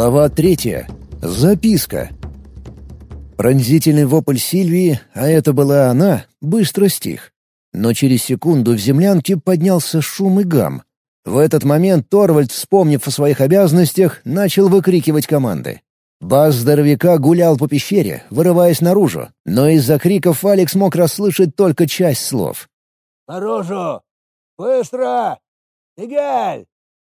Глава третья. Записка. Пронзительный вопль Сильвии, а это была она, быстро стих. Но через секунду в землянке поднялся шум и гам. В этот момент Торвальд, вспомнив о своих обязанностях, начал выкрикивать команды. Бас здоровяка гулял по пещере, вырываясь наружу, но из-за криков Алекс мог расслышать только часть слов. «Наружу! Быстро! Мигель!»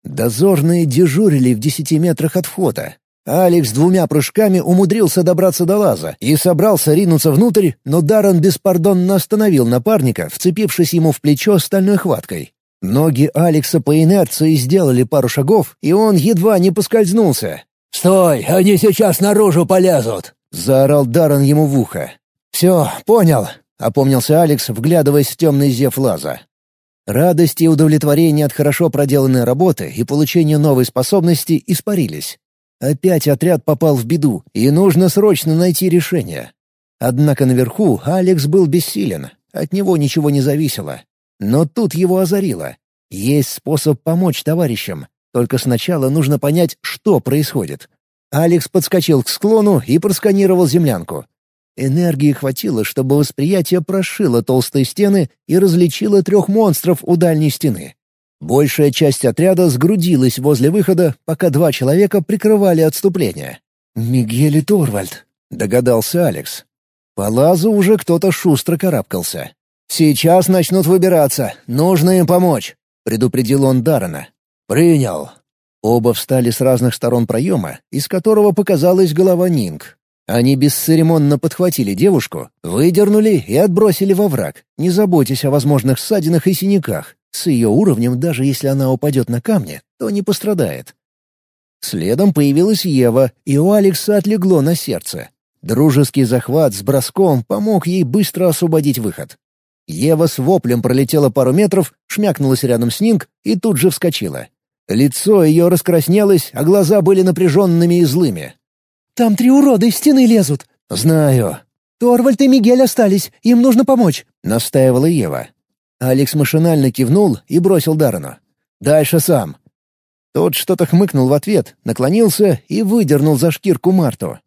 Дозорные дежурили в десяти метрах от входа. Алекс двумя прыжками умудрился добраться до лаза и собрался ринуться внутрь, но Даррен беспардонно остановил напарника, вцепившись ему в плечо стальной хваткой. Ноги Алекса по инерции сделали пару шагов, и он едва не поскользнулся. «Стой, они сейчас наружу полезут!» — заорал Даррен ему в ухо. «Все, понял», — опомнился Алекс, вглядываясь в темный зев лаза. Радость и удовлетворение от хорошо проделанной работы и получения новой способности испарились. Опять отряд попал в беду, и нужно срочно найти решение. Однако наверху Алекс был бессилен, от него ничего не зависело. Но тут его озарило. Есть способ помочь товарищам, только сначала нужно понять, что происходит. Алекс подскочил к склону и просканировал землянку. Энергии хватило, чтобы восприятие прошило толстые стены и различило трех монстров у дальней стены. Большая часть отряда сгрудилась возле выхода, пока два человека прикрывали отступление. «Мигель и Торвальд», — догадался Алекс. По лазу уже кто-то шустро карабкался. «Сейчас начнут выбираться. Нужно им помочь», — предупредил он Даррена. «Принял». Оба встали с разных сторон проема, из которого показалась голова Нинг. Они бесцеремонно подхватили девушку, выдернули и отбросили во враг, не заботясь о возможных ссадинах и синяках. С ее уровнем, даже если она упадет на камни, то не пострадает. Следом появилась Ева, и у Алекса отлегло на сердце. Дружеский захват с броском помог ей быстро освободить выход. Ева с воплем пролетела пару метров, шмякнулась рядом с Нинг и тут же вскочила. Лицо ее раскраснелось, а глаза были напряженными и злыми. Там три урода из стены лезут». «Знаю». «Торвальд и Мигель остались, им нужно помочь», — настаивала Ева. Алекс машинально кивнул и бросил Даррену. «Дальше сам». Тот что-то хмыкнул в ответ, наклонился и выдернул за шкирку Марту.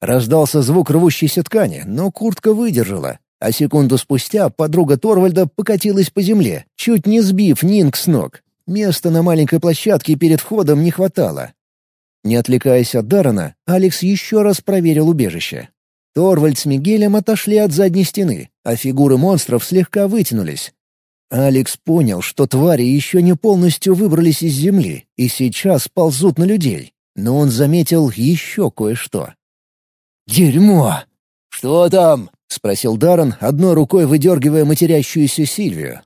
Раздался звук рвущейся ткани, но куртка выдержала, а секунду спустя подруга Торвальда покатилась по земле, чуть не сбив Нинг с ног. Места на маленькой площадке перед входом не хватало. Не отвлекаясь от Дарана, Алекс еще раз проверил убежище. Торвальд с Мигелем отошли от задней стены, а фигуры монстров слегка вытянулись. Алекс понял, что твари еще не полностью выбрались из земли и сейчас ползут на людей, но он заметил еще кое-что. «Дерьмо!» «Что там?» — спросил Даррен, одной рукой выдергивая матерящуюся Сильвию.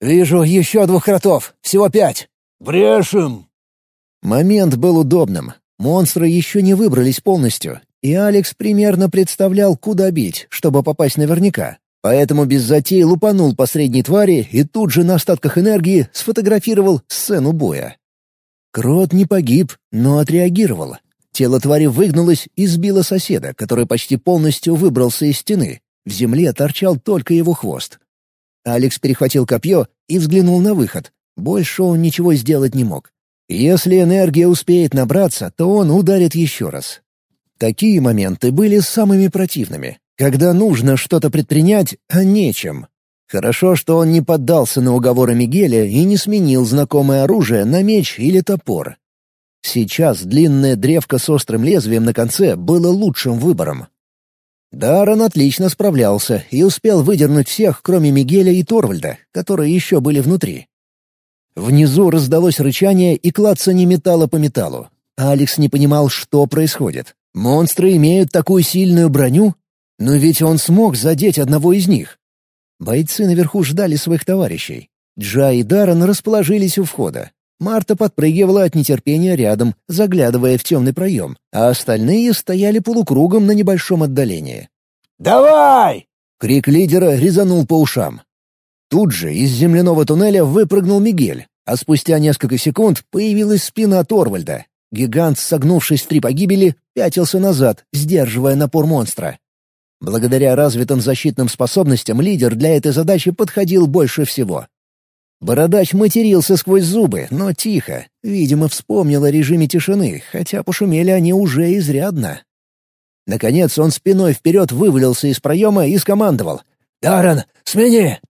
«Вижу еще двух кротов, всего пять». «Брешем!» Момент был удобным. Монстры еще не выбрались полностью, и Алекс примерно представлял, куда бить, чтобы попасть наверняка. Поэтому без затей лупанул по средней твари и тут же на остатках энергии сфотографировал сцену боя. Крот не погиб, но отреагировал. Тело твари выгнулось и сбило соседа, который почти полностью выбрался из стены. В земле торчал только его хвост. Алекс перехватил копье и взглянул на выход. Больше он ничего сделать не мог. Если энергия успеет набраться, то он ударит еще раз. Такие моменты были самыми противными, когда нужно что-то предпринять, а нечем. Хорошо, что он не поддался на уговоры Мигеля и не сменил знакомое оружие на меч или топор. Сейчас длинная древко с острым лезвием на конце было лучшим выбором. Даррен отлично справлялся и успел выдернуть всех, кроме Мигеля и Торвальда, которые еще были внутри. Внизу раздалось рычание и клацанье металла по металлу. Алекс не понимал, что происходит. Монстры имеют такую сильную броню? Но ведь он смог задеть одного из них. Бойцы наверху ждали своих товарищей. Джа и Даррен расположились у входа. Марта подпрыгивала от нетерпения рядом, заглядывая в темный проем, а остальные стояли полукругом на небольшом отдалении. «Давай!» — крик лидера резанул по ушам. Тут же из земляного туннеля выпрыгнул Мигель, а спустя несколько секунд появилась спина Торвальда. Гигант, согнувшись в три погибели, пятился назад, сдерживая напор монстра. Благодаря развитым защитным способностям лидер для этой задачи подходил больше всего. Бородач матерился сквозь зубы, но тихо. Видимо, вспомнил о режиме тишины, хотя пошумели они уже изрядно. Наконец он спиной вперед вывалился из проема и скомандовал. «Даррен, смени!»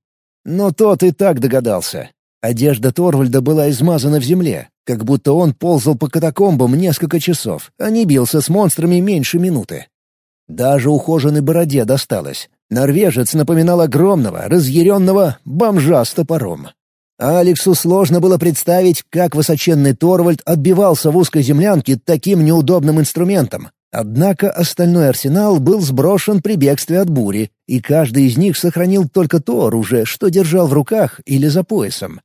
Но тот и так догадался. Одежда Торвальда была измазана в земле, как будто он ползал по катакомбам несколько часов, а не бился с монстрами меньше минуты. Даже ухоженной бороде досталось. Норвежец напоминал огромного, разъяренного бомжа с топором. Алексу сложно было представить, как высоченный Торвальд отбивался в узкой землянке таким неудобным инструментом. Однако остальной арсенал был сброшен при бегстве от бури, и каждый из них сохранил только то оружие, что держал в руках или за поясом.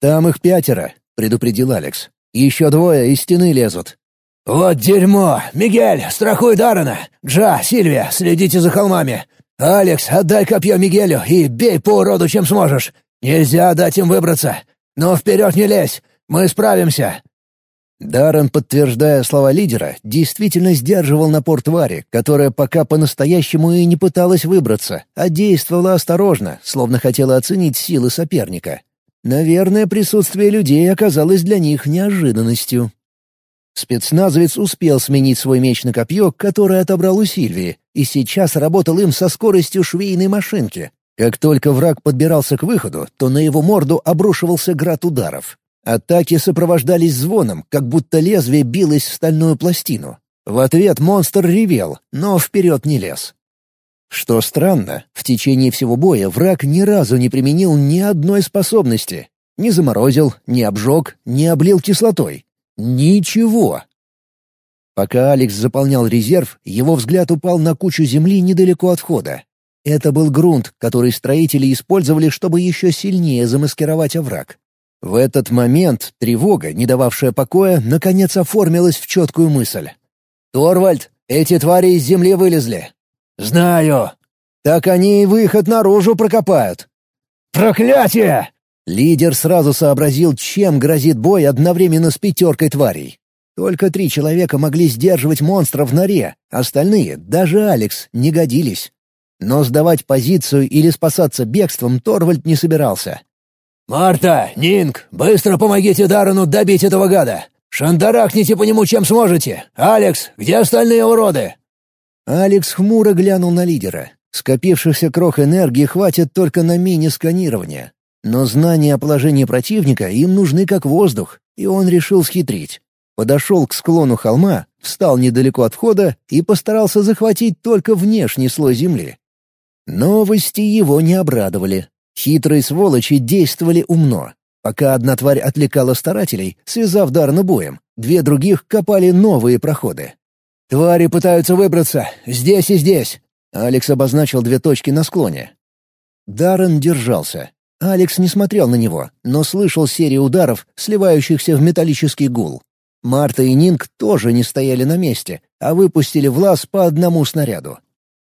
«Там их пятеро», — предупредил Алекс. «Еще двое из стены лезут». «Вот дерьмо! Мигель, страхуй Даррена! Джа, Сильвия, следите за холмами! Алекс, отдай копье Мигелю и бей по уроду, чем сможешь! Нельзя дать им выбраться! Но вперед не лезь! Мы справимся!» Даррен, подтверждая слова лидера, действительно сдерживал напор твари, которая пока по-настоящему и не пыталась выбраться, а действовала осторожно, словно хотела оценить силы соперника. Наверное, присутствие людей оказалось для них неожиданностью. Спецназовец успел сменить свой меч на копье, которое отобрал у Сильвии, и сейчас работал им со скоростью швейной машинки. Как только враг подбирался к выходу, то на его морду обрушивался град ударов. Атаки сопровождались звоном, как будто лезвие билось в стальную пластину. В ответ монстр ревел, но вперед не лез. Что странно, в течение всего боя враг ни разу не применил ни одной способности. Не заморозил, не обжег, не облил кислотой. Ничего. Пока Алекс заполнял резерв, его взгляд упал на кучу земли недалеко от входа. Это был грунт, который строители использовали, чтобы еще сильнее замаскировать овраг. В этот момент тревога, не дававшая покоя, наконец оформилась в четкую мысль. «Торвальд, эти твари из земли вылезли». «Знаю». «Так они и выход наружу прокопают». «Проклятие!» Лидер сразу сообразил, чем грозит бой одновременно с пятеркой тварей. Только три человека могли сдерживать монстра в норе, остальные, даже Алекс, не годились. Но сдавать позицию или спасаться бегством Торвальд не собирался. «Марта, Нинг, быстро помогите Даррену добить этого гада! Шандарахните по нему чем сможете! Алекс, где остальные уроды?» Алекс хмуро глянул на лидера. Скопившихся крох энергии хватит только на мини-сканирование. Но знания о положении противника им нужны как воздух, и он решил схитрить. Подошел к склону холма, встал недалеко от входа и постарался захватить только внешний слой земли. Новости его не обрадовали. Хитрые сволочи действовали умно. Пока одна тварь отвлекала старателей, связав Дарна боем, две других копали новые проходы. «Твари пытаются выбраться! Здесь и здесь!» Алекс обозначил две точки на склоне. Даррен держался. Алекс не смотрел на него, но слышал серию ударов, сливающихся в металлический гул. Марта и Нинг тоже не стояли на месте, а выпустили в лаз по одному снаряду.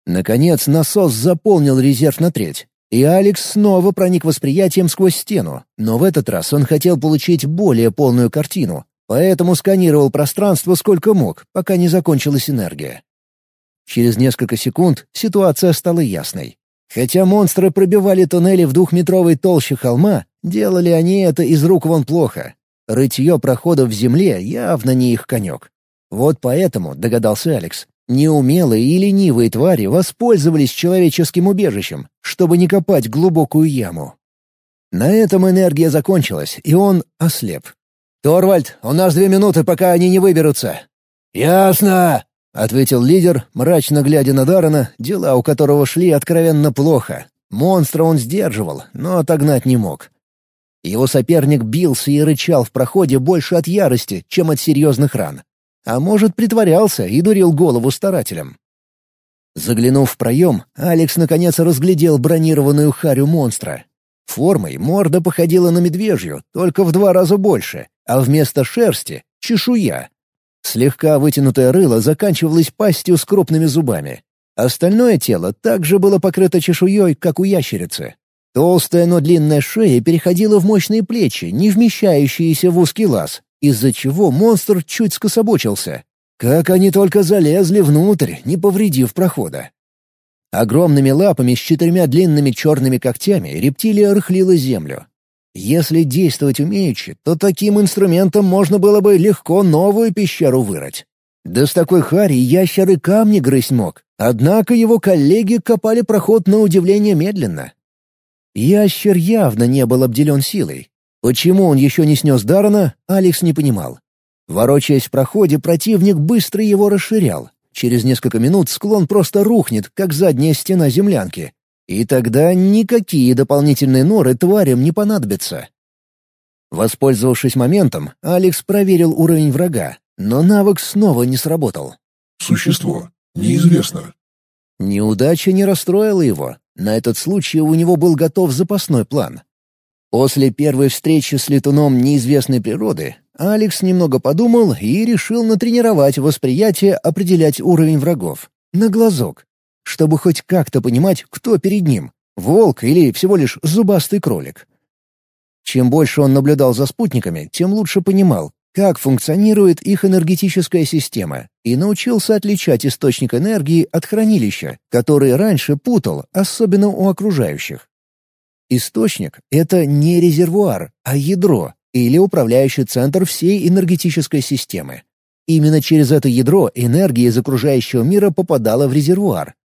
Наконец насос заполнил резерв на треть, и Алекс снова проник восприятием сквозь стену, но в этот раз он хотел получить более полную картину, поэтому сканировал пространство сколько мог, пока не закончилась энергия. Через несколько секунд ситуация стала ясной. Хотя монстры пробивали туннели в двухметровой толще холма, делали они это из рук вон плохо. Рытье проходов в земле явно не их конек. Вот поэтому, догадался Алекс, Неумелые и ленивые твари воспользовались человеческим убежищем, чтобы не копать глубокую яму. На этом энергия закончилась, и он ослеп. «Торвальд, у нас две минуты, пока они не выберутся». «Ясно», — ответил лидер, мрачно глядя на Даррена, дела у которого шли откровенно плохо. Монстра он сдерживал, но отогнать не мог. Его соперник бился и рычал в проходе больше от ярости, чем от серьезных ран. А может, притворялся и дурил голову старателям. Заглянув в проем, Алекс наконец разглядел бронированную харю монстра. Формой морда походила на медвежью, только в два раза больше, а вместо шерсти — чешуя. Слегка вытянутое рыло заканчивалось пастью с крупными зубами. Остальное тело также было покрыто чешуей, как у ящерицы. Толстая, но длинная шея переходила в мощные плечи, не вмещающиеся в узкий лаз, из-за чего монстр чуть скособочился. Как они только залезли внутрь, не повредив прохода. Огромными лапами с четырьмя длинными черными когтями рептилия рыхлила землю. Если действовать умеючи, то таким инструментом можно было бы легко новую пещеру вырыть. Да с такой хари ящер и камни грызть мог. Однако его коллеги копали проход на удивление медленно. Ящер явно не был обделен силой. Почему он еще не снес Дарана, Алекс не понимал. Ворочаясь в проходе, противник быстро его расширял. Через несколько минут склон просто рухнет, как задняя стена землянки. И тогда никакие дополнительные норы тварям не понадобятся. Воспользовавшись моментом, Алекс проверил уровень врага, но навык снова не сработал. «Существо. Неизвестно». Неудача не расстроила его. На этот случай у него был готов запасной план. После первой встречи с летуном неизвестной природы Алекс немного подумал и решил натренировать восприятие определять уровень врагов. На глазок. Чтобы хоть как-то понимать, кто перед ним — волк или всего лишь зубастый кролик. Чем больше он наблюдал за спутниками, тем лучше понимал, как функционирует их энергетическая система, и научился отличать источник энергии от хранилища, который раньше путал, особенно у окружающих. Источник — это не резервуар, а ядро или управляющий центр всей энергетической системы. Именно через это ядро энергия из окружающего мира попадала в резервуар.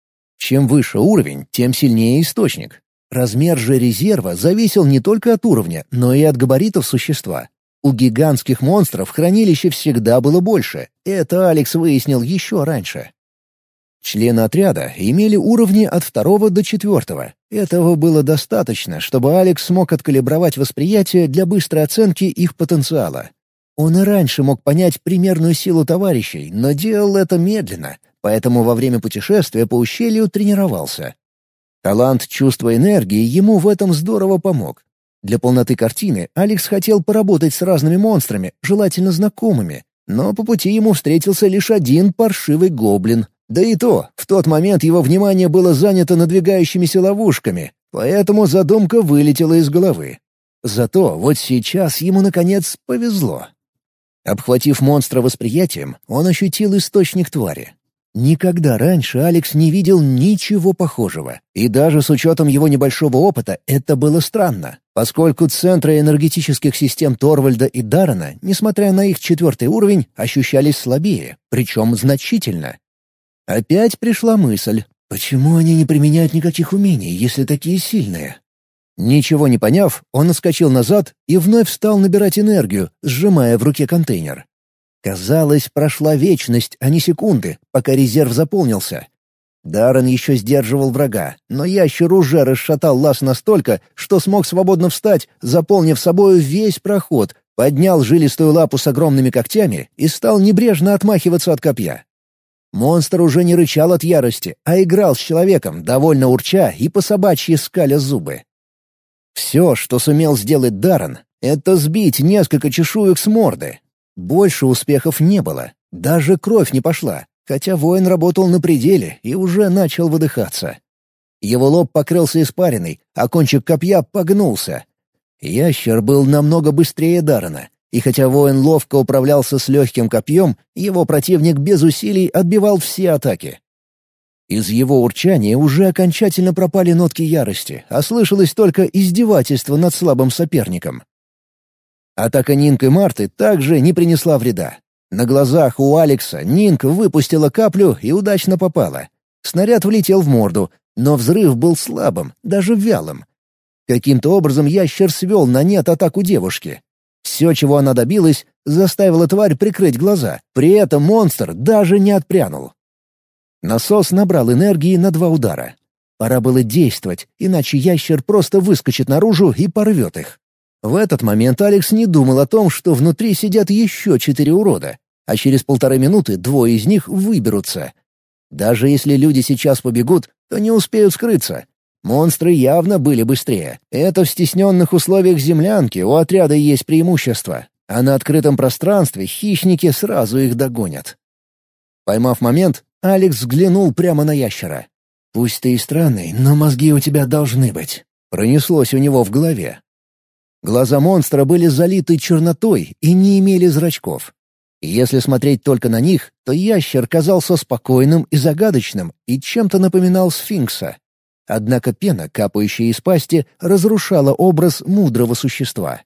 Чем выше уровень, тем сильнее источник. Размер же резерва зависел не только от уровня, но и от габаритов существа. У гигантских монстров хранилище всегда было больше. Это Алекс выяснил еще раньше. Члены отряда имели уровни от второго до четвертого. Этого было достаточно, чтобы Алекс смог откалибровать восприятие для быстрой оценки их потенциала. Он и раньше мог понять примерную силу товарищей, но делал это медленно, поэтому во время путешествия по ущелью тренировался. Талант чувства энергии ему в этом здорово помог. Для полноты картины Алекс хотел поработать с разными монстрами, желательно знакомыми, но по пути ему встретился лишь один паршивый гоблин. Да и то, в тот момент его внимание было занято надвигающимися ловушками, поэтому задумка вылетела из головы. Зато вот сейчас ему, наконец, повезло. Обхватив монстра восприятием, он ощутил источник твари. Никогда раньше Алекс не видел ничего похожего, и даже с учетом его небольшого опыта это было странно, поскольку центры энергетических систем Торвальда и Даррена, несмотря на их четвертый уровень, ощущались слабее, причем значительно. Опять пришла мысль, почему они не применяют никаких умений, если такие сильные? Ничего не поняв, он отскочил назад и вновь стал набирать энергию, сжимая в руке контейнер. Казалось, прошла вечность, а не секунды, пока резерв заполнился. Даррен еще сдерживал врага, но ящер уже расшатал лаз настолько, что смог свободно встать, заполнив собою весь проход, поднял жилистую лапу с огромными когтями и стал небрежно отмахиваться от копья. Монстр уже не рычал от ярости, а играл с человеком, довольно урча и по собачьи скаля зубы. Все, что сумел сделать Даррен, это сбить несколько чешуек с морды, больше успехов не было, даже кровь не пошла, хотя воин работал на пределе и уже начал выдыхаться. Его лоб покрылся испариной, а кончик копья погнулся. Ящер был намного быстрее Дарана, и хотя воин ловко управлялся с легким копьем, его противник без усилий отбивал все атаки. Из его урчания уже окончательно пропали нотки ярости, а слышалось только издевательство над слабым соперником. Атака Нинк и Марты также не принесла вреда. На глазах у Алекса Нинк выпустила каплю и удачно попала. Снаряд влетел в морду, но взрыв был слабым, даже вялым. Каким-то образом ящер свел на нет атаку девушки. Все, чего она добилась, заставило тварь прикрыть глаза. При этом монстр даже не отпрянул. Насос набрал энергии на два удара. Пора было действовать, иначе ящер просто выскочит наружу и порвет их. В этот момент Алекс не думал о том, что внутри сидят еще четыре урода, а через полторы минуты двое из них выберутся. Даже если люди сейчас побегут, то не успеют скрыться. Монстры явно были быстрее. Это в стесненных условиях землянки у отряда есть преимущество, а на открытом пространстве хищники сразу их догонят. Поймав момент, Алекс взглянул прямо на ящера. «Пусть ты и странный, но мозги у тебя должны быть», — пронеслось у него в голове. Глаза монстра были залиты чернотой и не имели зрачков. Если смотреть только на них, то ящер казался спокойным и загадочным и чем-то напоминал сфинкса. Однако пена, капающая из пасти, разрушала образ мудрого существа.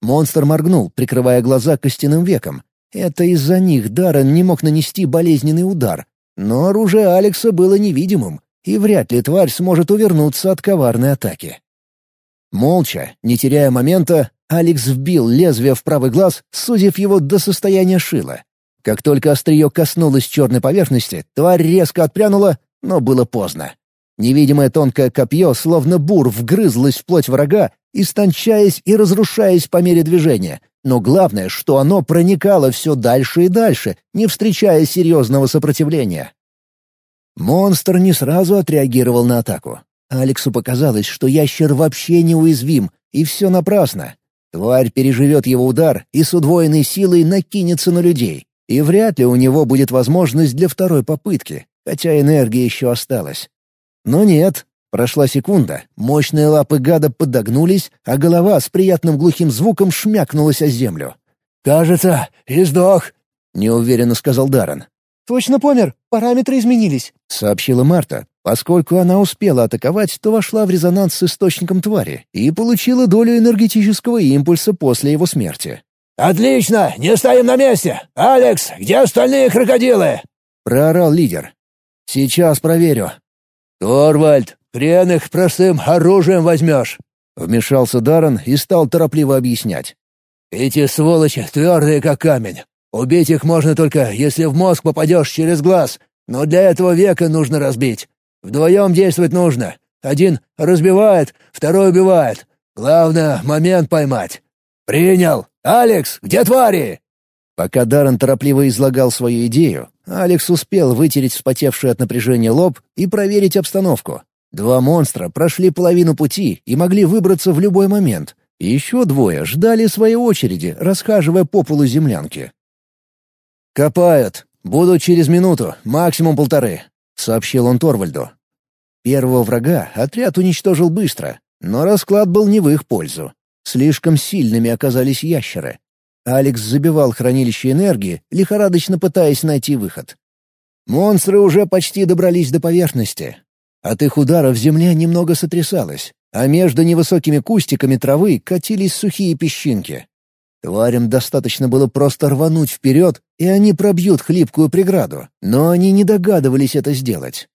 Монстр моргнул, прикрывая глаза костяным веком. Это из-за них Даррен не мог нанести болезненный удар. Но оружие Алекса было невидимым, и вряд ли тварь сможет увернуться от коварной атаки. Молча, не теряя момента, Алекс вбил лезвие в правый глаз, судив его до состояния шила. Как только острие коснулось черной поверхности, тварь резко отпрянула, но было поздно. Невидимое тонкое копье, словно бур, вгрызлось в плоть врага, истончаясь и разрушаясь по мере движения. Но главное, что оно проникало все дальше и дальше, не встречая серьезного сопротивления. Монстр не сразу отреагировал на атаку. Алексу показалось, что ящер вообще неуязвим, и все напрасно. Тварь переживет его удар и с удвоенной силой накинется на людей. И вряд ли у него будет возможность для второй попытки, хотя энергия еще осталась. Но нет. Прошла секунда, мощные лапы гада подогнулись, а голова с приятным глухим звуком шмякнулась о землю. «Кажется, издох», — неуверенно сказал Даррен. «Точно помер, параметры изменились», — сообщила Марта. Поскольку она успела атаковать, то вошла в резонанс с источником твари и получила долю энергетического импульса после его смерти. «Отлично! Не стоим на месте! Алекс, где остальные крокодилы?» — проорал лидер. «Сейчас проверю», «Торвальд, хрен их простым оружием возьмешь!» Вмешался Даррен и стал торопливо объяснять. «Эти сволочи твердые, как камень. Убить их можно только, если в мозг попадешь через глаз, но для этого века нужно разбить. Вдвоем действовать нужно. Один разбивает, второй убивает. Главное — момент поймать. Принял. Алекс, где твари?» Пока Даррен торопливо излагал свою идею, Алекс успел вытереть вспотевший от напряжения лоб и проверить обстановку. Два монстра прошли половину пути и могли выбраться в любой момент. Еще двое ждали своей очереди, расхаживая по полу землянки. «Копают. Буду через минуту, максимум полторы», — сообщил он Торвальду. Первого врага отряд уничтожил быстро, но расклад был не в их пользу. Слишком сильными оказались ящеры. Алекс забивал хранилище энергии, лихорадочно пытаясь найти выход. Монстры уже почти добрались до поверхности. От их ударов земля немного сотрясалась, а между невысокими кустиками травы катились сухие песчинки. Тварям достаточно было просто рвануть вперед, и они пробьют хлипкую преграду, но они не догадывались это сделать.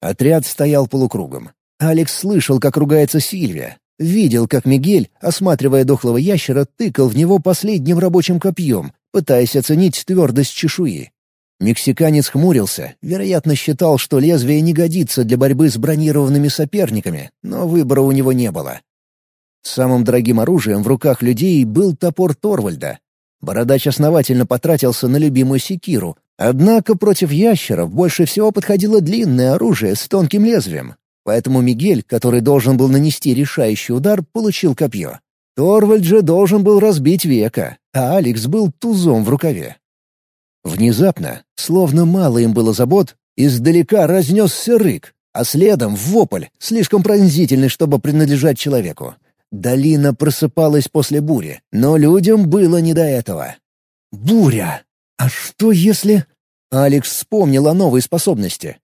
Отряд стоял полукругом. Алекс слышал, как ругается Сильвия, Видел, как Мигель, осматривая дохлого ящера, тыкал в него последним рабочим копьем, пытаясь оценить твердость чешуи. Мексиканец хмурился, вероятно, считал, что лезвие не годится для борьбы с бронированными соперниками, но выбора у него не было. Самым дорогим оружием в руках людей был топор Торвальда. Бородач основательно потратился на любимую секиру, однако против ящеров больше всего подходило длинное оружие с тонким лезвием, Поэтому Мигель, который должен был нанести решающий удар, получил копье. Торвальд же должен был разбить века, а Алекс был тузом в рукаве. Внезапно, словно мало им было забот, издалека разнесся рык, а следом — вопль, слишком пронзительный, чтобы принадлежать человеку. Долина просыпалась после бури, но людям было не до этого. Буря! А что если... Алекс вспомнил о новой способности.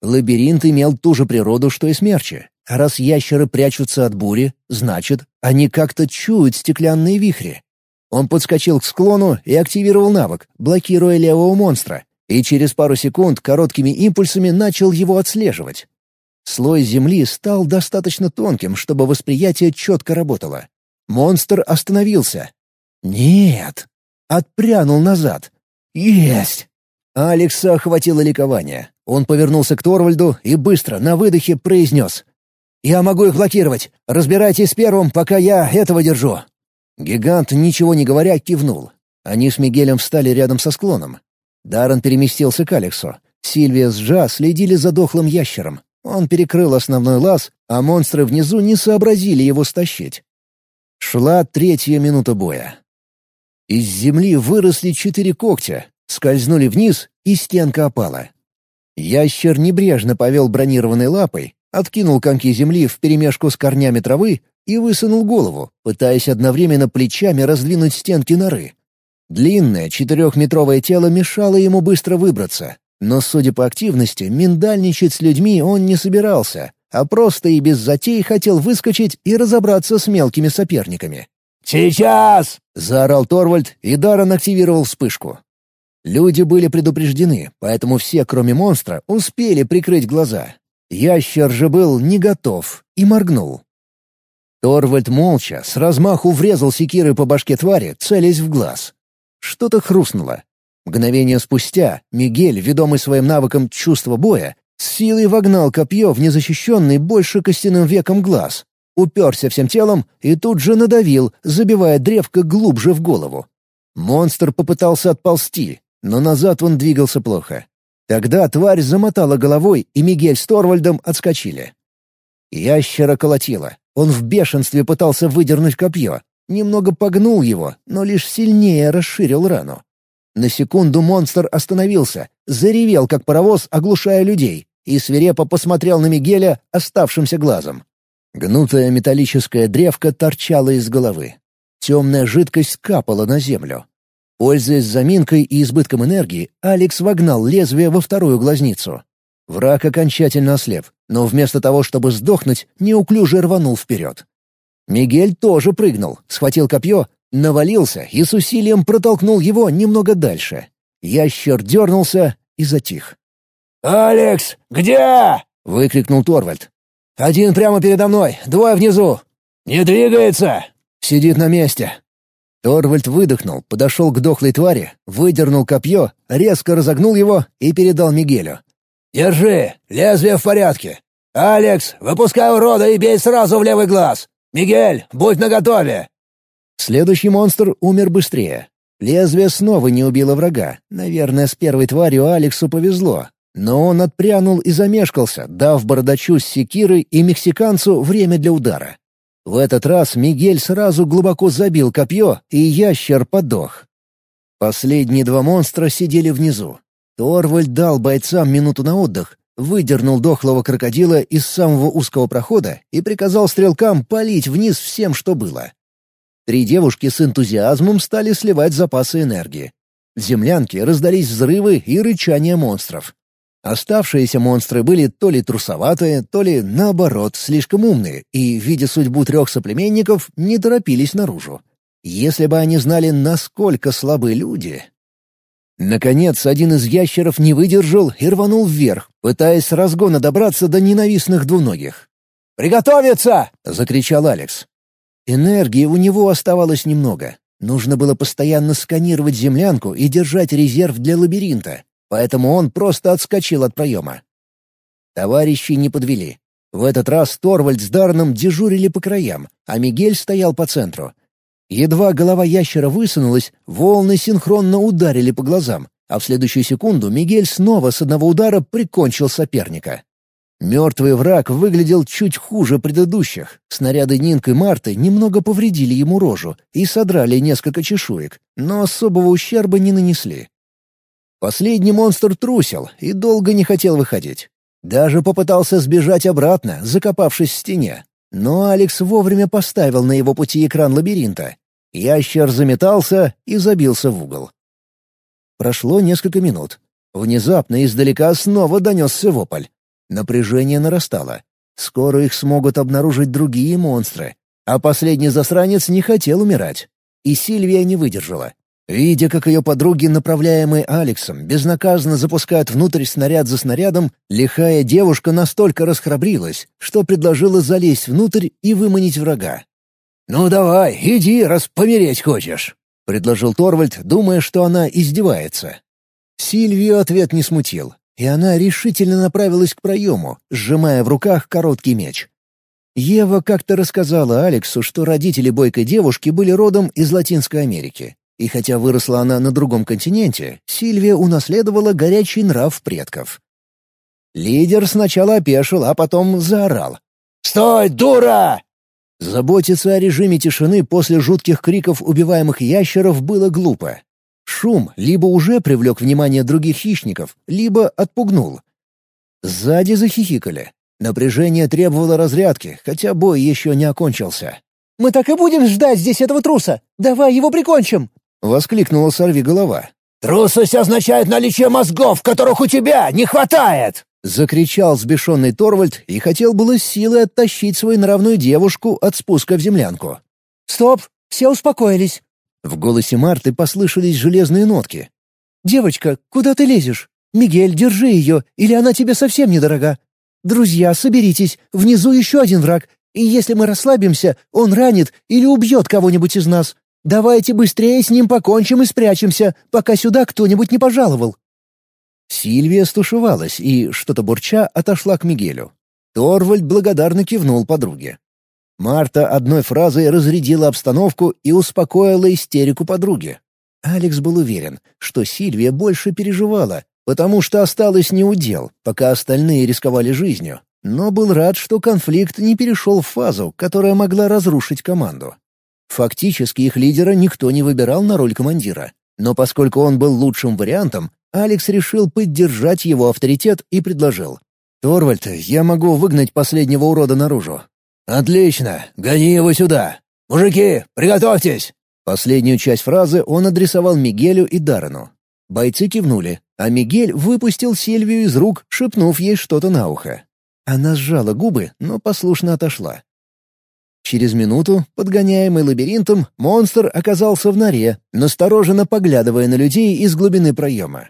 Лабиринт имел ту же природу, что и смерчи. А раз ящеры прячутся от бури, значит, они как-то чуют стеклянные вихри. Он подскочил к склону и активировал навык, блокируя левого монстра, и через пару секунд короткими импульсами начал его отслеживать. Слой земли стал достаточно тонким, чтобы восприятие четко работало. Монстр остановился. «Нет!» Отпрянул назад. «Есть!» Алекса охватило ликование. Он повернулся к Торвальду и быстро, на выдохе, произнес. «Я могу их блокировать. Разбирайтесь с первым, пока я этого держу». Гигант, ничего не говоря, кивнул. Они с Мигелем встали рядом со склоном. Даррен переместился к Алексу. Сильвия с Джа следили за дохлым ящером. Он перекрыл основной лаз, а монстры внизу не сообразили его стащить. Шла третья минута боя. Из земли выросли четыре когтя, скользнули вниз, и стенка опала. Ящер небрежно повел бронированной лапой, откинул комки земли вперемешку с корнями травы и высунул голову, пытаясь одновременно плечами раздвинуть стенки норы. Длинное четырехметровое тело мешало ему быстро выбраться, но, судя по активности, миндальничать с людьми он не собирался. а просто и без затей хотел выскочить и разобраться с мелкими соперниками. «Сейчас!» — заорал Торвальд, и Даррен активировал вспышку. Люди были предупреждены, поэтому все, кроме монстра, успели прикрыть глаза. Ящер же был не готов и моргнул. Торвальд молча, с размаху врезал секирой по башке твари, целясь в глаз. Что-то хрустнуло. Мгновение спустя Мигель, ведомый своим навыком чувства боя, с силой вогнал копье в незащищенный больше костяным веком глаз, уперся всем телом и тут же надавил, забивая древко глубже в голову. Монстр попытался отползти, но назад он двигался плохо. Тогда тварь замотала головой, и Мигель с Торвальдом отскочили. Ящера колотило. Он в бешенстве пытался выдернуть копье. Немного погнул его, но лишь сильнее расширил рану. На секунду монстр остановился, заревел, как паровоз, оглушая людей, и свирепо посмотрел на Мигеля оставшимся глазом. Гнутая металлическая древка торчала из головы. Темная жидкость капала на землю. Пользуясь заминкой и избытком энергии, Алекс вогнал лезвие во вторую глазницу. Враг окончательно ослеп, но вместо того, чтобы сдохнуть, неуклюже рванул вперед. Мигель тоже прыгнул, схватил копье, навалился и с усилием протолкнул его немного дальше. Ящер дернулся и затих. «Алекс, где?» — выкрикнул Торвальд. «Один прямо передо мной, двое внизу». «Не двигается!» «Сидит на месте». Торвальд выдохнул, подошел к дохлой твари, выдернул копье, резко разогнул его и передал Мигелю. «Держи! Лезвие в порядке! Алекс, выпускай урода и бей сразу в левый глаз! Мигель, будь наготове!» Следующий монстр умер быстрее. Лезвие снова не убило врага. Наверное, с первой тварью Алексу повезло. Но он отпрянул и замешкался, дав бородачу с секирой и мексиканцу время для удара. В этот раз Мигель сразу глубоко забил копье, и ящер подох. Последние два монстра сидели внизу. Торвальд дал бойцам минуту на отдых, выдернул дохлого крокодила из самого узкого прохода и приказал стрелкам палить вниз всем, что было. Три девушки с энтузиазмом стали сливать запасы энергии. В землянке раздались взрывы и рычания монстров. Оставшиеся монстры были то ли трусоватые, то ли, наоборот, слишком умные и, видя судьбу трех соплеменников, не торопились наружу. Если бы они знали, насколько слабы люди, Наконец, один из ящеров не выдержал и рванул вверх, пытаясь с разгона добраться до ненавистных двуногих. «Приготовиться!» — закричал Алекс. Энергии у него оставалось немного. Нужно было постоянно сканировать землянку и держать резерв для лабиринта, поэтому он просто отскочил от проема. Товарищи не подвели. В этот раз Торвальд с Дарном дежурили по краям, а Мигель стоял по центру — Едва голова ящера высунулась, волны синхронно ударили по глазам, а в следующую секунду Мигель снова с одного удара прикончил соперника. Мертвый враг выглядел чуть хуже предыдущих. Снаряды Нинк и Марты немного повредили ему рожу и содрали несколько чешуек, но особого ущерба не нанесли. Последний монстр трусил и долго не хотел выходить. Даже попытался сбежать обратно, закопавшись в стене, но Алекс вовремя поставил на его пути экран лабиринта. Ящер заметался и забился в угол. Прошло несколько минут. Внезапно издалека снова донесся вопль. Напряжение нарастало. Скоро их смогут обнаружить другие монстры. А последний засранец не хотел умирать. И Сильвия не выдержала. Видя, как ее подруги, направляемые Алексом, безнаказанно запускают внутрь снаряд за снарядом, лихая девушка настолько расхрабрилась, что предложила залезть внутрь и выманить врага. «Ну давай, иди, раз помереть хочешь», — предложил Торвальд, думая, что она издевается. Сильвию ответ не смутил, и она решительно направилась к проему, сжимая в руках короткий меч. Ева как-то рассказала Алексу, что родители бойкой девушки были родом из Латинской Америки, и хотя выросла она на другом континенте, Сильвия унаследовала горячий нрав предков. Лидер сначала опешил, а потом заорал. «Стой, дура!» Заботиться о режиме тишины после жутких криков убиваемых ящеров было глупо. Шум либо уже привлек внимание других хищников, либо отпугнул. Сзади захихикали. Напряжение требовало разрядки, хотя бой еще не окончился. «Мы так и будем ждать здесь этого труса! Давай его прикончим!» — воскликнула сорви голова. «Трусость означает наличие мозгов, которых у тебя не хватает!» — Закричал сбешенный Торвальд и хотел было силой оттащить свою нравную девушку от спуска в землянку. «Стоп! Все успокоились!» В голосе Марты послышались железные нотки. «Девочка, куда ты лезешь? Мигель, держи ее, или она тебе совсем недорога. Друзья, соберитесь, внизу еще один враг, и если мы расслабимся, он ранит или убьет кого-нибудь из нас. Давайте быстрее с ним покончим и спрячемся, пока сюда кто-нибудь не пожаловал». Сильвия стушевалась и, что-то бурча, отошла к Мигелю. Торвальд благодарно кивнул подруге. Марта одной фразой разрядила обстановку и успокоила истерику подруги. Алекс был уверен, что Сильвия больше переживала, потому что осталась не у дел, пока остальные рисковали жизнью, но был рад, что конфликт не перешел в фазу, которая могла разрушить команду. Фактически их лидера никто не выбирал на роль командира, но поскольку он был лучшим вариантом, Алекс решил поддержать его авторитет и предложил. «Торвальд, я могу выгнать последнего урода наружу». «Отлично! Гони его сюда! Мужики, приготовьтесь!» Последнюю часть фразы он адресовал Мигелю и Даррену. Бойцы кивнули, а Мигель выпустил Сильвию из рук, шепнув ей что-то на ухо. Она сжала губы, но послушно отошла. Через минуту, подгоняемый лабиринтом, монстр оказался в норе, настороженно поглядывая на людей из глубины проема.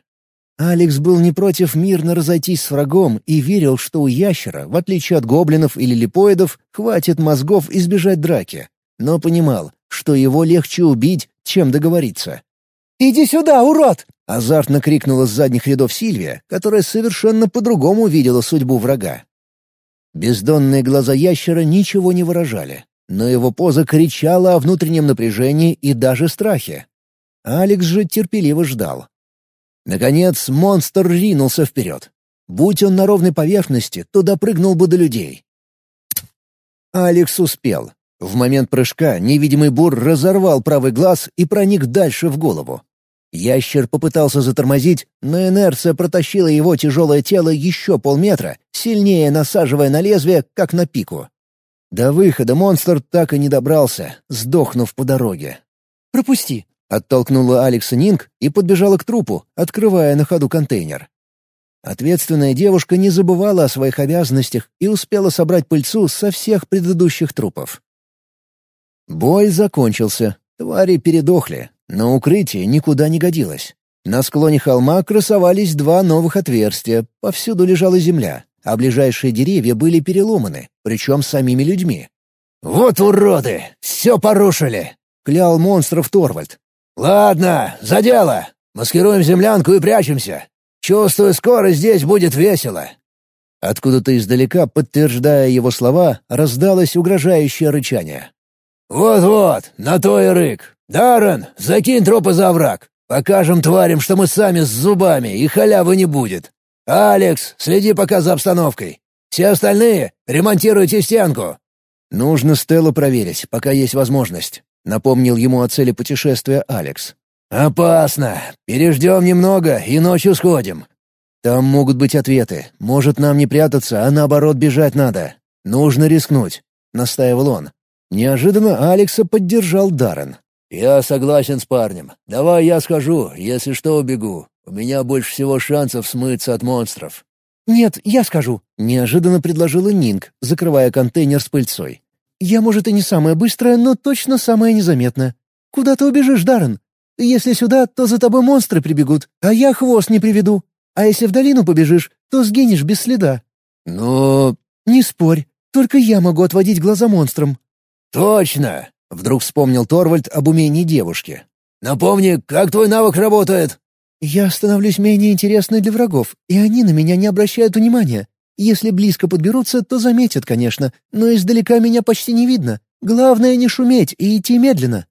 Алекс был не против мирно разойтись с врагом и верил, что у ящера, в отличие от гоблинов или липоидов, хватит мозгов избежать драки. Но понимал, что его легче убить, чем договориться. «Иди сюда, урод!» — азартно крикнула с задних рядов Сильвия, которая совершенно по-другому видела судьбу врага. Бездонные глаза ящера ничего не выражали, но его поза кричала о внутреннем напряжении и даже страхе. Алекс же терпеливо ждал. Наконец, монстр ринулся вперед. Будь он на ровной поверхности, то допрыгнул бы до людей. Алекс успел. В момент прыжка невидимый бур разорвал правый глаз и проник дальше в голову. Ящер попытался затормозить, но инерция протащила его тяжелое тело еще полметра, сильнее насаживая на лезвие, как на пику. До выхода монстр так и не добрался, сдохнув по дороге. «Пропусти», Оттолкнула Алекса Нинг и подбежала к трупу, открывая на ходу контейнер. Ответственная девушка не забывала о своих обязанностях и успела собрать пыльцу со всех предыдущих трупов. Бой закончился. Твари передохли, но укрытие никуда не годилось. На склоне холма красовались два новых отверстия, повсюду лежала земля, а ближайшие деревья были переломаны, причем самими людьми. «Вот уроды! Все порушили!» — клял монстров Торвальд. «Ладно, за дело. Маскируем землянку и прячемся. Чувствую, скоро здесь будет весело». Откуда-то издалека, подтверждая его слова, раздалось угрожающее рычание. «Вот-вот, на то и рык. Даррен, закинь трупы за враг. Покажем тварям, что мы сами с зубами, и халявы не будет. Алекс, следи пока за обстановкой. Все остальные ремонтируйте стенку». «Нужно Стеллу проверить, пока есть возможность. Напомнил ему о цели путешествия Алекс. «Опасно. Переждем немного и ночью сходим. Там могут быть ответы. Может, нам не прятаться, а наоборот бежать надо. Нужно рискнуть», — настаивал он. Неожиданно Алекса поддержал Даррен. «Я согласен с парнем. Давай я схожу, если что, убегу. У меня больше всего шансов смыться от монстров». «Нет, я скажу», — неожиданно предложила Нинг, закрывая контейнер с пыльцой. Я, может, и не самая быстрая, но точно самая незаметная. Куда ты убежишь, Даррен? Если сюда, то за тобой монстры прибегут, а я хвост не приведу. А если в долину побежишь, то сгинешь без следа». «Но...» «Не спорь, только я могу отводить глаза монстрам». «Точно!» — вдруг вспомнил Торвальд об умении девушки. «Напомни, как твой навык работает?» «Я становлюсь менее интересной для врагов, и они на меня не обращают внимания. Если близко подберутся, то заметят, конечно, но издалека меня почти не видно. Главное не шуметь и идти медленно».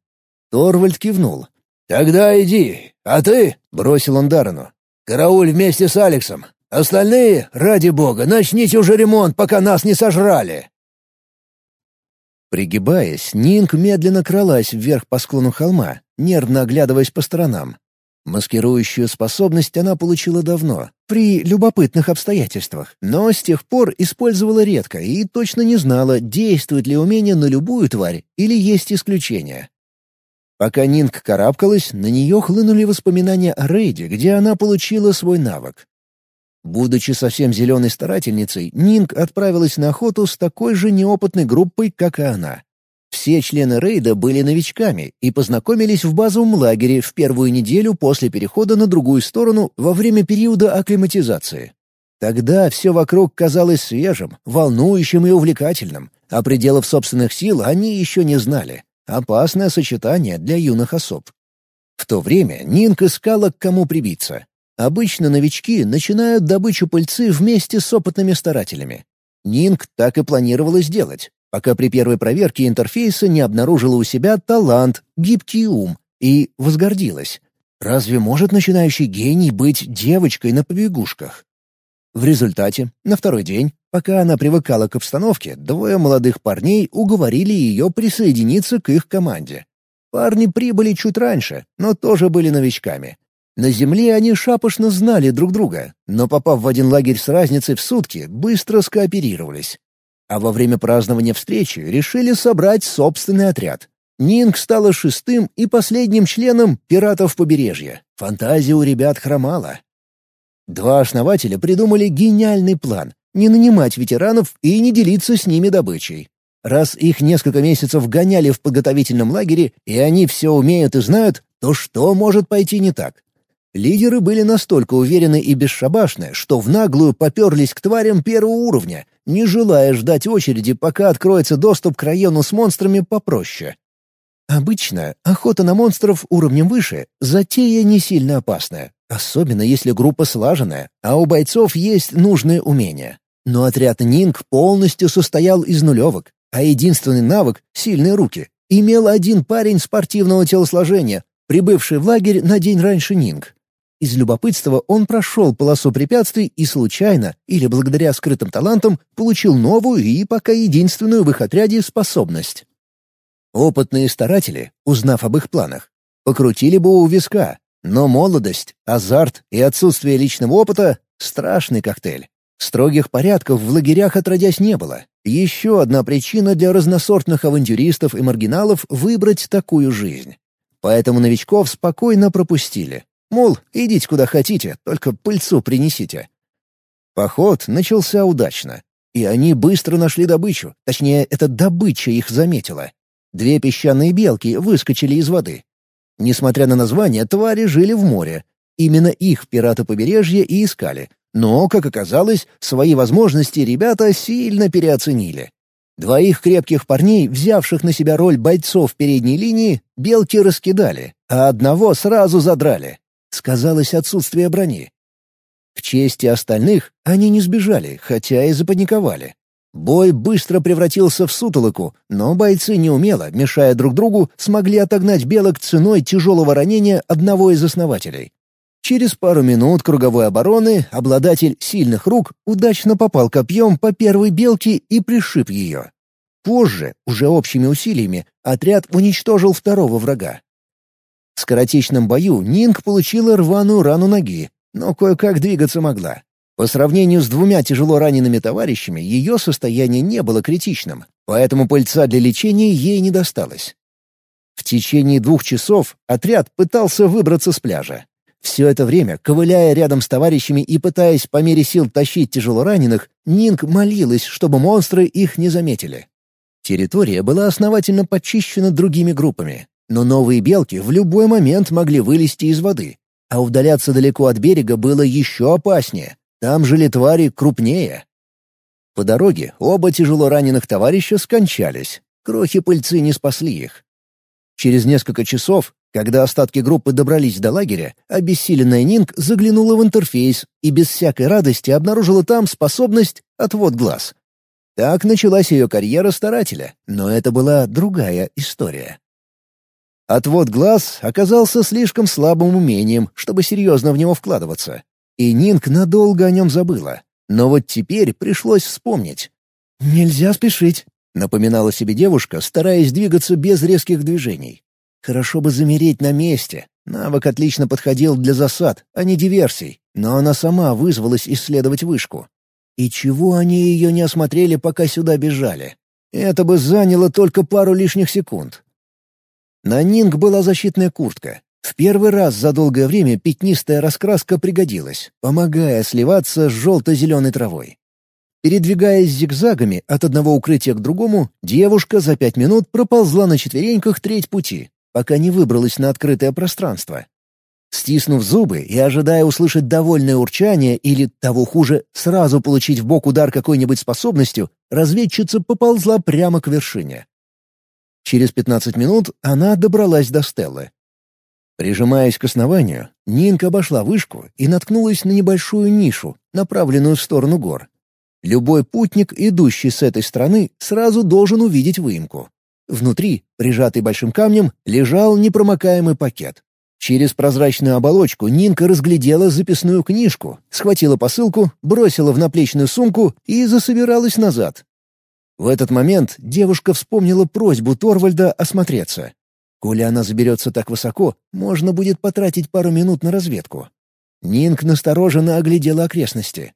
Торвальд кивнул. «Тогда иди, а ты...» — бросил он Даррену. «Карауль вместе с Алексом. Остальные, ради бога, начните уже ремонт, пока нас не сожрали». Пригибаясь, Нинг медленно кралась вверх по склону холма, нервно оглядываясь по сторонам. Маскирующую способность она получила давно, при любопытных обстоятельствах, но с тех пор использовала редко и точно не знала, действует ли умение на любую тварь или есть исключения. Пока Нинг карабкалась, на нее хлынули воспоминания о рейде, где она получила свой навык. Будучи совсем зеленой старательницей, Нинг отправилась на охоту с такой же неопытной группой, как и она. Все члены рейда были новичками и познакомились в базовом лагере в первую неделю после перехода на другую сторону во время периода акклиматизации. Тогда все вокруг казалось свежим, волнующим и увлекательным, а пределов собственных сил они еще не знали. Опасное сочетание для юных особ. В то время Нинг искала, к кому прибиться. Обычно новички начинают добычу пыльцы вместе с опытными старателями. Нинг так и планировала сделать, пока при первой проверке интерфейса не обнаружила у себя талант, гибкий ум и возгордилась. Разве может начинающий гений быть девочкой на побегушках? В результате, на второй день, пока она привыкала к обстановке, двое молодых парней уговорили ее присоединиться к их команде. Парни прибыли чуть раньше, но тоже были новичками. На земле они шапошно знали друг друга, но, попав в один лагерь с разницей в сутки, быстро скооперировались. А во время празднования встречи решили собрать собственный отряд. Нинг стала шестым и последним членом «Пиратов побережья». Фантазия у ребят хромала. Два основателя придумали гениальный план — не нанимать ветеранов и не делиться с ними добычей. Раз их несколько месяцев гоняли в подготовительном лагере, и они все умеют и знают, то что может пойти не так? Лидеры были настолько уверены и бесшабашны, что в наглую поперлись к тварям первого уровня, не желая ждать очереди, пока откроется доступ к району с монстрами попроще. Обычно охота на монстров уровнем выше — затея не сильно опасная, особенно если группа слаженная, а у бойцов есть нужные умения. Но отряд Нинг полностью состоял из нулевок, а единственный навык — сильные руки — имел один парень спортивного телосложения, прибывший в лагерь на день раньше Нинг. Из любопытства он прошел полосу препятствий и случайно, или благодаря скрытым талантам, получил новую и пока единственную в их отряде способность. Опытные старатели, узнав об их планах, покрутили бы у виска, но молодость, азарт и отсутствие личного опыта — страшный коктейль. Строгих порядков в лагерях отродясь не было. Еще одна причина для разносортных авантюристов и маргиналов выбрать такую жизнь. Поэтому новичков спокойно пропустили. Мол, идите куда хотите, только пыльцу принесите. Поход начался удачно. И они быстро нашли добычу. Точнее, эта добыча их заметила. Две песчаные белки выскочили из воды. Несмотря на название, твари жили в море. Именно их пираты побережья и искали. Но, как оказалось, свои возможности ребята сильно переоценили. Двоих крепких парней, взявших на себя роль бойцов передней линии, белки раскидали, а одного сразу задрали сказалось отсутствие брони. К чести остальных они не сбежали, хотя и запаниковали. Бой быстро превратился в сутолоку, но бойцы неумело, мешая друг другу, смогли отогнать белок ценой тяжелого ранения одного из основателей. Через пару минут круговой обороны обладатель сильных рук удачно попал копьем по первой белке и пришиб ее. Позже, уже общими усилиями, отряд уничтожил второго врага. В скоротечном бою Нинг получила рваную рану ноги, но кое-как двигаться могла. По сравнению с двумя тяжело ранеными товарищами, ее состояние не было критичным, поэтому пыльца для лечения ей не досталось. В течение двух часов отряд пытался выбраться с пляжа. Все это время, ковыляя рядом с товарищами и пытаясь по мере сил тащить тяжело раненых, Нинг молилась, чтобы монстры их не заметили. Территория была основательно почищена другими группами, но новые белки в любой момент могли вылезти из воды, а удаляться далеко от берега было еще опаснее. Там жили твари крупнее. По дороге оба тяжело раненых товарища скончались. Крохи пыльцы не спасли их. Через несколько часов, когда остатки группы добрались до лагеря, обессиленная Нинг заглянула в интерфейс и без всякой радости обнаружила там способность «отвод глаз». Так началась ее карьера старателя, но это была другая история. Отвод глаз оказался слишком слабым умением, чтобы серьезно в него вкладываться. И Нинг надолго о нем забыла. Но вот теперь пришлось вспомнить. «Нельзя спешить», — напоминала себе девушка, стараясь двигаться без резких движений. Хорошо бы замереть на месте. Навык отлично подходил для засад, а не диверсий, но она сама вызвалась исследовать вышку. И чего они ее не осмотрели, пока сюда бежали? Это бы заняло только пару лишних секунд. На Нинг была защитная куртка. В первый раз за долгое время пятнистая раскраска пригодилась, помогая сливаться с желто-зеленой травой. Передвигаясь зигзагами от одного укрытия к другому, девушка за пять минут проползла на четвереньках треть пути, пока не выбралась на открытое пространство. Стиснув зубы и ожидая услышать довольное урчание или, того хуже, сразу получить в бок удар какой-нибудь способностью, разведчица поползла прямо к вершине. Через пятнадцать минут она добралась до Стеллы. Прижимаясь к основанию, Нинка обошла вышку и наткнулась на небольшую нишу, направленную в сторону гор. Любой путник, идущий с этой стороны, сразу должен увидеть выемку. Внутри, прижатый большим камнем, лежал непромокаемый пакет. Через прозрачную оболочку Нинка разглядела записную книжку, схватила посылку, бросила в наплечную сумку и засобиралась назад. В этот момент девушка вспомнила просьбу Торвальда осмотреться. Коли она заберется так высоко, можно будет потратить пару минут на разведку. Нинк настороженно оглядела окрестности.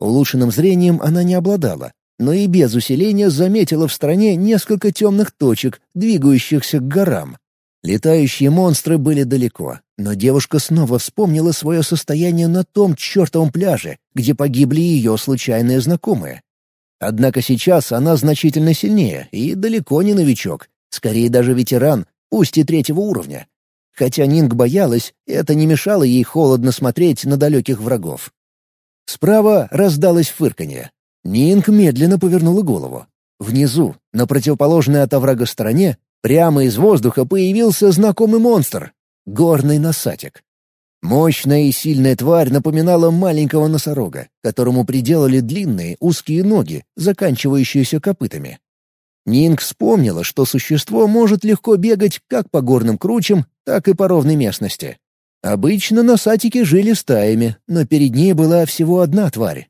Улучшенным зрением она не обладала, но и без усиления заметила в стороне несколько темных точек, двигающихся к горам. Летающие монстры были далеко, но девушка снова вспомнила свое состояние на том чертовом пляже, где погибли ее случайные знакомые. Однако сейчас она значительно сильнее и далеко не новичок, скорее даже ветеран, пусть и третьего уровня. Хотя Нинг боялась, это не мешало ей холодно смотреть на далеких врагов. Справа раздалось фырканье. Нинг медленно повернула голову. Внизу, на противоположной от оврага стороне, прямо из воздуха появился знакомый монстр — горный носатик. Мощная и сильная тварь напоминала маленького носорога, которому приделали длинные узкие ноги, заканчивающиеся копытами. Нинг вспомнила, что существо может легко бегать как по горным кручам, так и по ровной местности. Обычно носатики жили стаями, но перед ней была всего одна тварь.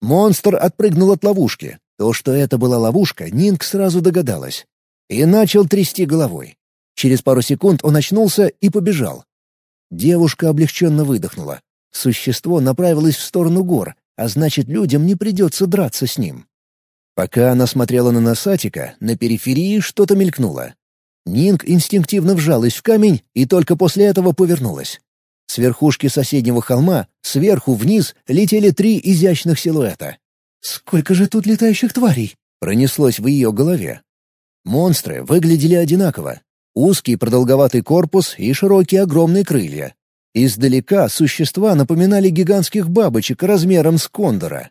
Монстр отпрыгнул от ловушки. То, что это была ловушка, Нинг сразу догадалась. И начал трясти головой. Через пару секунд он очнулся и побежал. Девушка облегченно выдохнула. Существо направилось в сторону гор, а значит, людям не придется драться с ним. Пока она смотрела на носатика, на периферии что-то мелькнуло. Нинг инстинктивно вжалась в камень и только после этого повернулась. С верхушки соседнего холма, сверху вниз, летели три изящных силуэта. «Сколько же тут летающих тварей?» — пронеслось в ее голове. Монстры выглядели одинаково. Узкий продолговатый корпус и широкие огромные крылья. Издалека существа напоминали гигантских бабочек размером с кондора.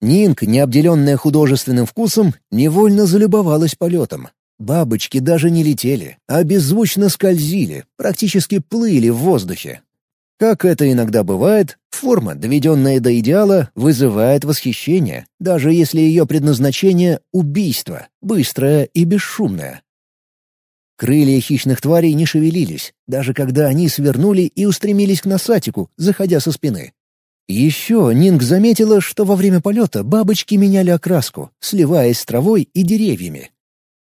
Нинг, не обделенная художественным вкусом, невольно залюбовалась полетом. Бабочки даже не летели, а беззвучно скользили, практически плыли в воздухе. Как это иногда бывает, форма, доведенная до идеала, вызывает восхищение, даже если ее предназначение — убийство, быстрое и бесшумное. Крылья хищных тварей не шевелились, даже когда они свернули и устремились к носатику, заходя со спины. Еще Нинг заметила, что во время полета бабочки меняли окраску, сливаясь с травой и деревьями.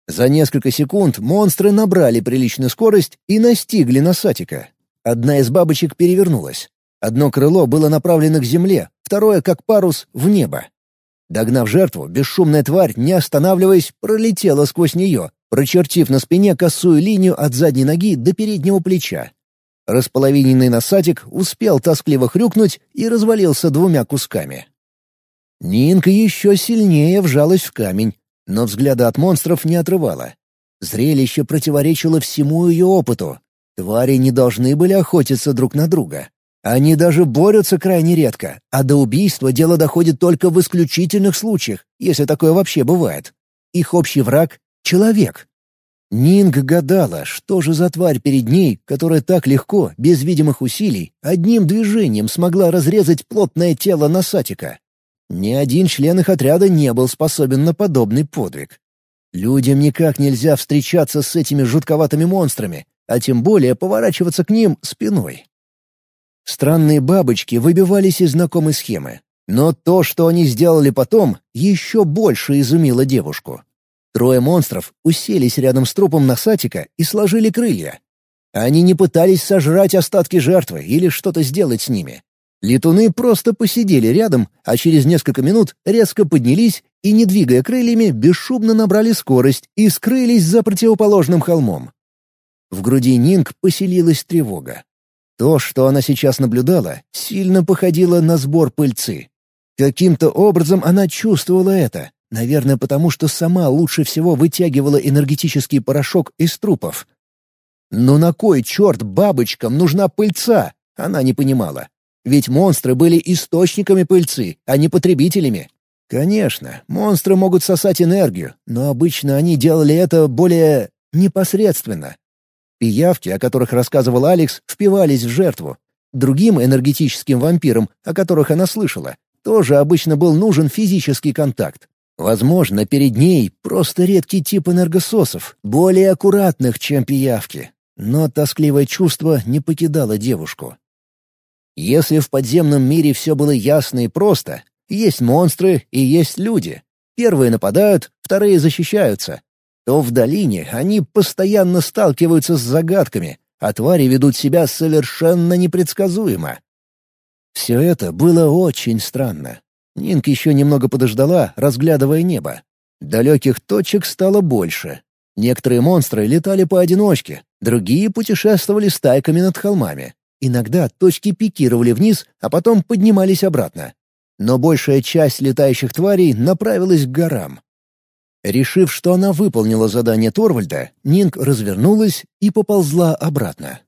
За несколько секунд монстры набрали приличную скорость и настигли Носатика. Одна из бабочек перевернулась. Одно крыло было направлено к земле, второе, как парус, в небо. Догнав жертву, бесшумная тварь, не останавливаясь, пролетела сквозь нее, прочертив на спине косую линию от задней ноги до переднего плеча. Располовиненный носатик успел тоскливо хрюкнуть и развалился двумя кусками. Нинка еще сильнее вжалась в камень, но взгляда от монстров не отрывала. Зрелище противоречило всему ее опыту. Твари не должны были охотиться друг на друга. Они даже борются крайне редко, а до убийства дело доходит только в исключительных случаях, если такое вообще бывает. Их общий враг — человек. Нинг гадала, что же за тварь перед ней, которая так легко, без видимых усилий, одним движением смогла разрезать плотное тело Носатика. Ни один член их отряда не был способен на подобный подвиг. Людям никак нельзя встречаться с этими жутковатыми монстрами, а тем более поворачиваться к ним спиной. Странные бабочки выбивались из знакомой схемы. Но то, что они сделали потом, еще больше изумило девушку. Трое монстров уселись рядом с трупом Носатика и сложили крылья. Они не пытались сожрать остатки жертвы или что-то сделать с ними. Летуны просто посидели рядом, а через несколько минут резко поднялись и, не двигая крыльями, бесшумно набрали скорость и скрылись за противоположным холмом. В груди Нинг поселилась тревога. То, что она сейчас наблюдала, сильно походило на сбор пыльцы. Каким-то образом она чувствовала это, наверное, потому что сама лучше всего вытягивала энергетический порошок из трупов. Но на кой черт бабочкам нужна пыльца? Она не понимала. Ведь монстры были источниками пыльцы, а не потребителями. Конечно, монстры могут сосать энергию, но обычно они делали это более непосредственно. Пиявки, о которых рассказывал Алекс, впивались в жертву. Другим энергетическим вампирам, о которых она слышала, тоже обычно был нужен физический контакт. Возможно, перед ней просто редкий тип энергососов, более аккуратных, чем пиявки. Но тоскливое чувство не покидало девушку. Если в подземном мире все было ясно и просто, есть монстры и есть люди. Первые нападают, вторые защищаются. То в долине они постоянно сталкиваются с загадками, а твари ведут себя совершенно непредсказуемо. Все это было очень странно. Нинк еще немного подождала, разглядывая небо. Далеких точек стало больше. Некоторые монстры летали поодиночке, другие путешествовали стайками над холмами. Иногда точки пикировали вниз, а потом поднимались обратно. Но большая часть летающих тварей направилась к горам. Решив, что она выполнила задание Торвальда, Нинг развернулась и поползла обратно.